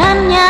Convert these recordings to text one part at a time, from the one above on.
perjalanannya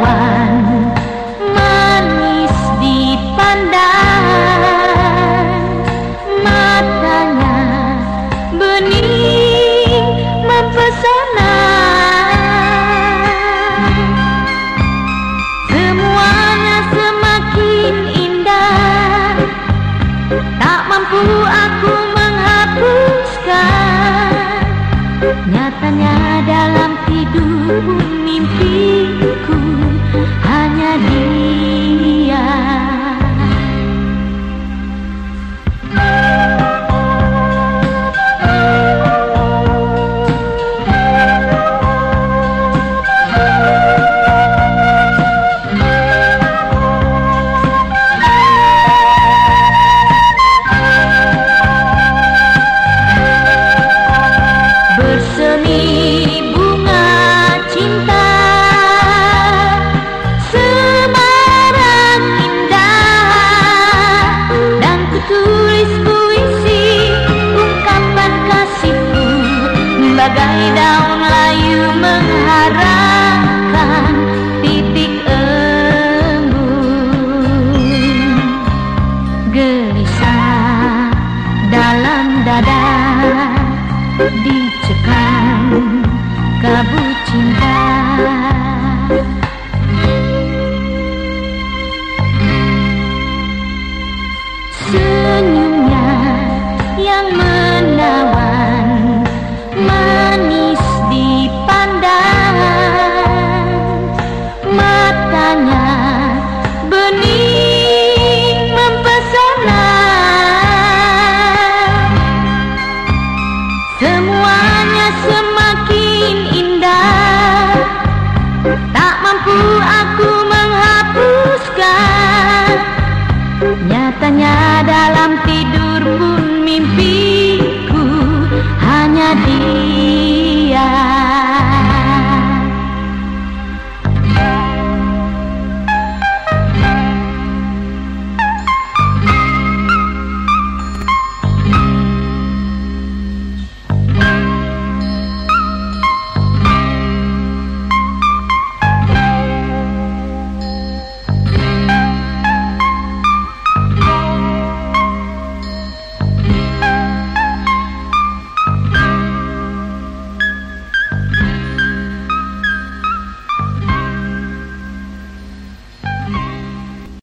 one Di Cekar